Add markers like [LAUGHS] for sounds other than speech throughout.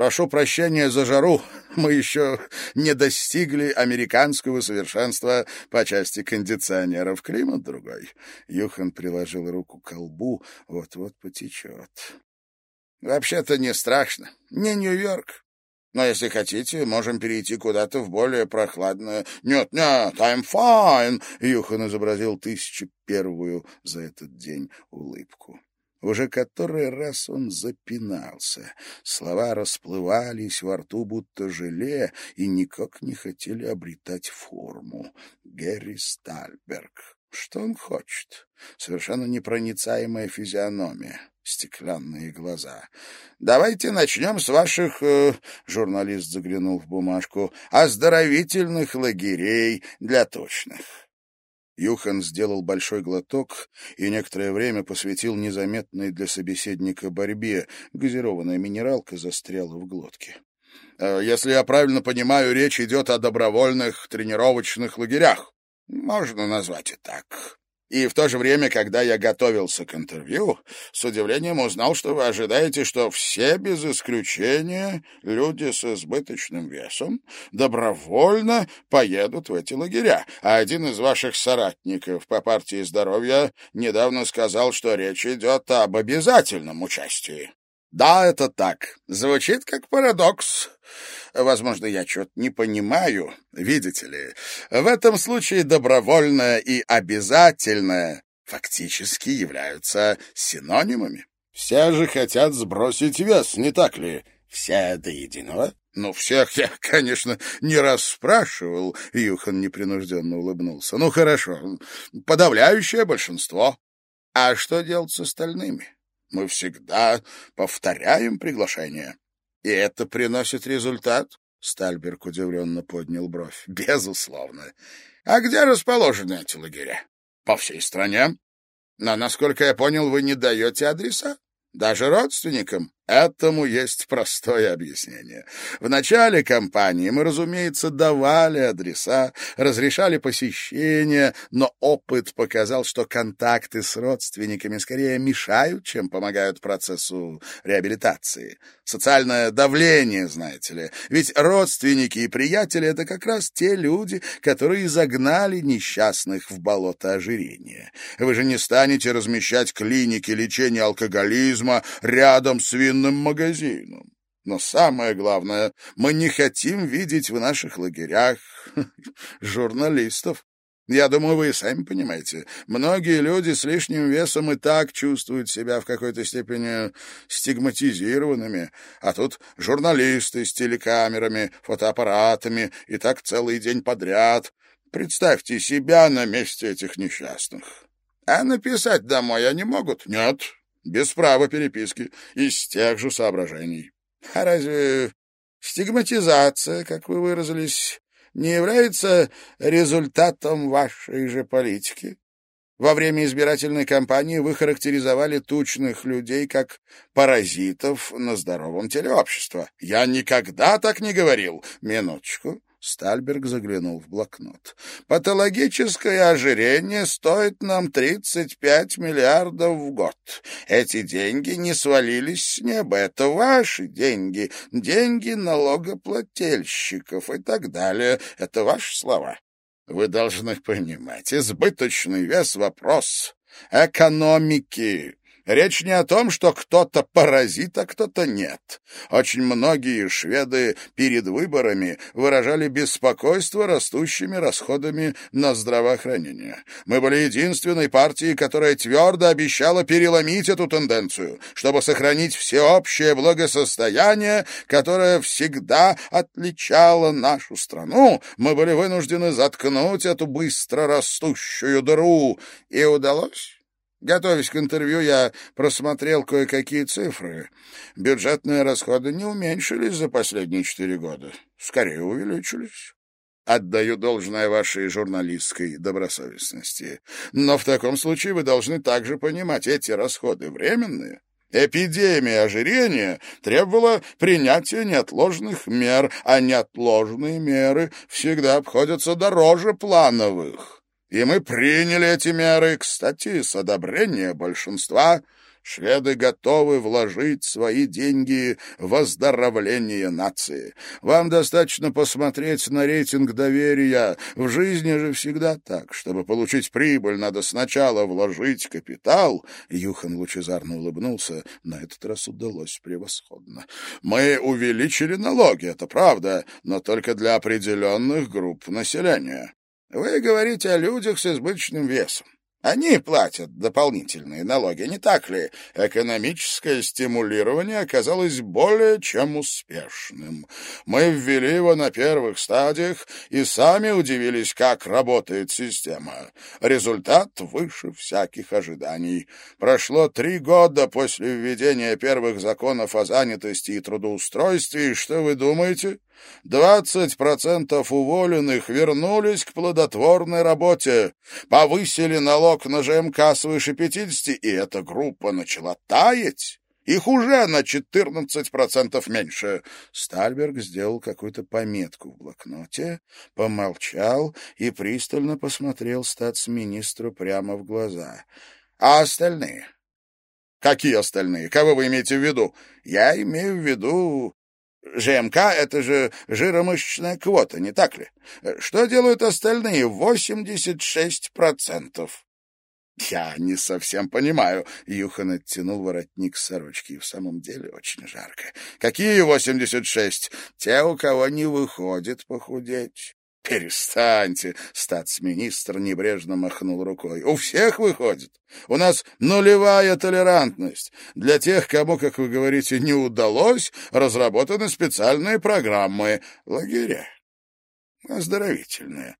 Прошу прощения за жару. Мы еще не достигли американского совершенства по части кондиционеров. Климат другой. Юхан приложил руку к колбу. Вот-вот потечет. Вообще-то не страшно. Не Нью-Йорк. Но если хотите, можем перейти куда-то в более прохладное... Нет, нет, I'm fine. Юхан изобразил тысячу первую за этот день улыбку. Уже который раз он запинался. Слова расплывались во рту, будто желе, и никак не хотели обретать форму. Герри Стальберг. Что он хочет? Совершенно непроницаемая физиономия, стеклянные глаза. «Давайте начнем с ваших...» э, — журналист заглянул в бумажку. «Оздоровительных лагерей для точных». Юхан сделал большой глоток и некоторое время посвятил незаметной для собеседника борьбе. Газированная минералка застряла в глотке. «Э, «Если я правильно понимаю, речь идет о добровольных тренировочных лагерях. Можно назвать и так. И в то же время, когда я готовился к интервью, с удивлением узнал, что вы ожидаете, что все без исключения люди с избыточным весом добровольно поедут в эти лагеря. А один из ваших соратников по партии здоровья недавно сказал, что речь идет об обязательном участии. Да, это так. Звучит как парадокс. Возможно, я что-то не понимаю. Видите ли, в этом случае добровольное и обязательное фактически являются синонимами. Все же хотят сбросить вес, не так ли? Все до единого? Ну, всех я, конечно, не раз спрашивал, Юхан непринужденно улыбнулся. Ну, хорошо, подавляющее большинство. А что делать с остальными? Мы всегда повторяем приглашение. И это приносит результат? Стальберг удивленно поднял бровь. Безусловно. А где расположены эти лагеря? По всей стране. Но, насколько я понял, вы не даете адреса? Даже родственникам? Этому есть простое объяснение. В начале кампании мы, разумеется, давали адреса, разрешали посещения, но опыт показал, что контакты с родственниками скорее мешают, чем помогают процессу реабилитации. Социальное давление, знаете ли. Ведь родственники и приятели — это как раз те люди, которые загнали несчастных в болото ожирения. Вы же не станете размещать клиники лечения алкоголизма рядом с винным винным магазином. Но самое главное, мы не хотим видеть в наших лагерях [LAUGHS] журналистов. Я думаю, вы и сами понимаете, многие люди с лишним весом и так чувствуют себя в какой-то степени стигматизированными, а тут журналисты с телекамерами, фотоаппаратами и так целый день подряд. Представьте себя на месте этих несчастных. А написать домой они могут? Нет, без права переписки, из тех же соображений. А разве стигматизация, как вы выразились, не является результатом вашей же политики? Во время избирательной кампании вы характеризовали тучных людей как паразитов на здоровом теле общества. Я никогда так не говорил. Минуточку. Стальберг заглянул в блокнот. «Патологическое ожирение стоит нам 35 миллиардов в год. Эти деньги не свалились с неба. Это ваши деньги, деньги налогоплательщиков и так далее. Это ваши слова. Вы должны понимать, избыточный вес — вопрос экономики. Речь не о том, что кто-то паразит, а кто-то нет. Очень многие шведы перед выборами выражали беспокойство растущими расходами на здравоохранение. Мы были единственной партией, которая твердо обещала переломить эту тенденцию, чтобы сохранить всеобщее благосостояние, которое всегда отличало нашу страну. Мы были вынуждены заткнуть эту быстро растущую дыру. И удалось? Готовясь к интервью, я просмотрел кое-какие цифры. Бюджетные расходы не уменьшились за последние четыре года. Скорее увеличились. Отдаю должное вашей журналистской добросовестности. Но в таком случае вы должны также понимать, эти расходы временные. Эпидемия ожирения требовала принятия неотложных мер, а неотложные меры всегда обходятся дороже плановых. И мы приняли эти меры, кстати, с одобрения большинства. Шведы готовы вложить свои деньги в оздоровление нации. Вам достаточно посмотреть на рейтинг доверия. В жизни же всегда так. Чтобы получить прибыль, надо сначала вложить капитал. Юхан лучезарно улыбнулся. На этот раз удалось превосходно. Мы увеличили налоги, это правда, но только для определенных групп населения. Вы говорите о людях с избыточным весом. Они платят дополнительные налоги, не так ли? Экономическое стимулирование оказалось более чем успешным. Мы ввели его на первых стадиях и сами удивились, как работает система. Результат выше всяких ожиданий. Прошло три года после введения первых законов о занятости и трудоустройстве, и что вы думаете? Двадцать процентов уволенных вернулись к плодотворной работе, повысили налог на ЖМК свыше пятидесяти, и эта группа начала таять. Их уже на четырнадцать процентов меньше. Стальберг сделал какую-то пометку в блокноте, помолчал и пристально посмотрел статс-министру прямо в глаза. — А остальные? — Какие остальные? Кого вы имеете в виду? — Я имею в виду ЖМК — это же жиромышечная квота, не так ли? Что делают остальные? 86%. Я не совсем понимаю. Юхан оттянул воротник сорочки. В самом деле очень жарко. Какие 86? Те, у кого не выходит похудеть. «Перестаньте!» — статс-министр небрежно махнул рукой. «У всех выходит. У нас нулевая толерантность. Для тех, кому, как вы говорите, не удалось, разработаны специальные программы. Лагеря. Оздоровительные.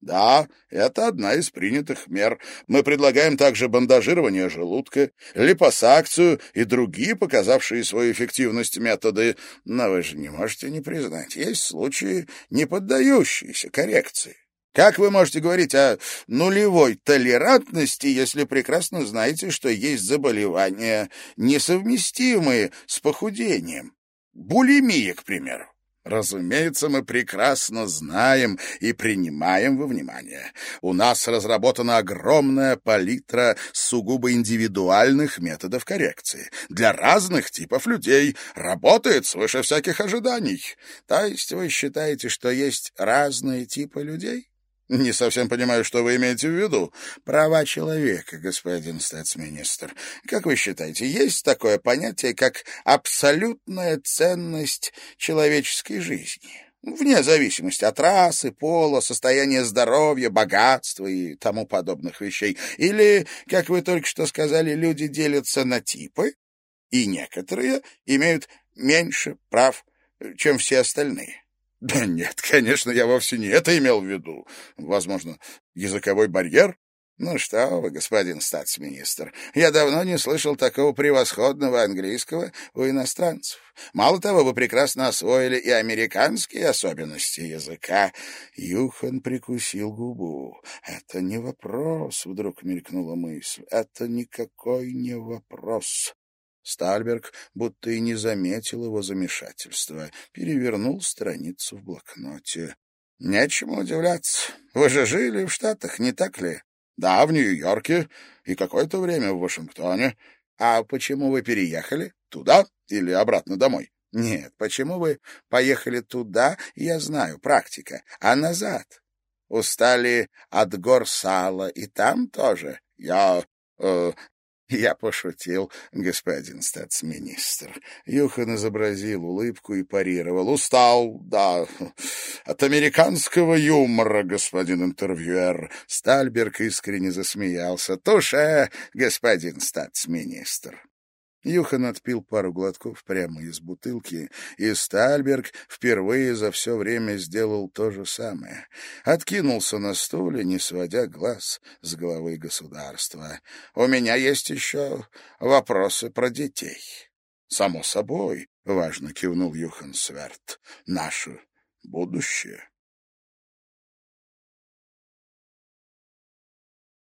Да, это одна из принятых мер. Мы предлагаем также бандажирование желудка, липосакцию и другие показавшие свою эффективность методы. Но вы же не можете не признать, есть случаи, не поддающиеся коррекции. Как вы можете говорить о нулевой толерантности, если прекрасно знаете, что есть заболевания, несовместимые с похудением? Булимия, к примеру. Разумеется, мы прекрасно знаем и принимаем во внимание. У нас разработана огромная палитра сугубо индивидуальных методов коррекции. Для разных типов людей работает свыше всяких ожиданий. То есть вы считаете, что есть разные типы людей? Не совсем понимаю, что вы имеете в виду. Права человека, господин статс-министр. Как вы считаете, есть такое понятие, как абсолютная ценность человеческой жизни? Вне зависимости от расы, пола, состояния здоровья, богатства и тому подобных вещей. Или, как вы только что сказали, люди делятся на типы, и некоторые имеют меньше прав, чем все остальные. Да нет, [LAUGHS] конечно, я вовсе не это имел в виду. Возможно, языковой барьер? Ну что вы, господин статс-министр, я давно не слышал такого превосходного английского у иностранцев. Мало того, вы прекрасно освоили и американские особенности языка. Юхан прикусил губу. Это не вопрос, вдруг мелькнула мысль. Это никакой не вопрос. Стальберг будто и не заметил его замешательства, перевернул страницу в блокноте. — Нечему удивляться. Вы же жили в Штатах, не так ли? — Да, в Нью-Йорке и какое-то время в Вашингтоне. А почему вы переехали? Туда или обратно домой? — Нет, почему вы поехали туда, я знаю, практика, а назад? Устали от гор сала и там тоже? Я... Э, я пошутил, господин статс-министр. Юхан изобразил улыбку и парировал. Устал, да, от американского юмора, господин интервьюер. Стальберг искренне засмеялся. Туше, господин статс-министр. Юхан отпил пару глотков прямо из бутылки, и Стальберг впервые за все время сделал то же самое. Откинулся на стуле, не сводя глаз с главы государства. «У меня есть еще вопросы про детей». «Само собой», — важно кивнул Юхан Сверт, — «наше будущее».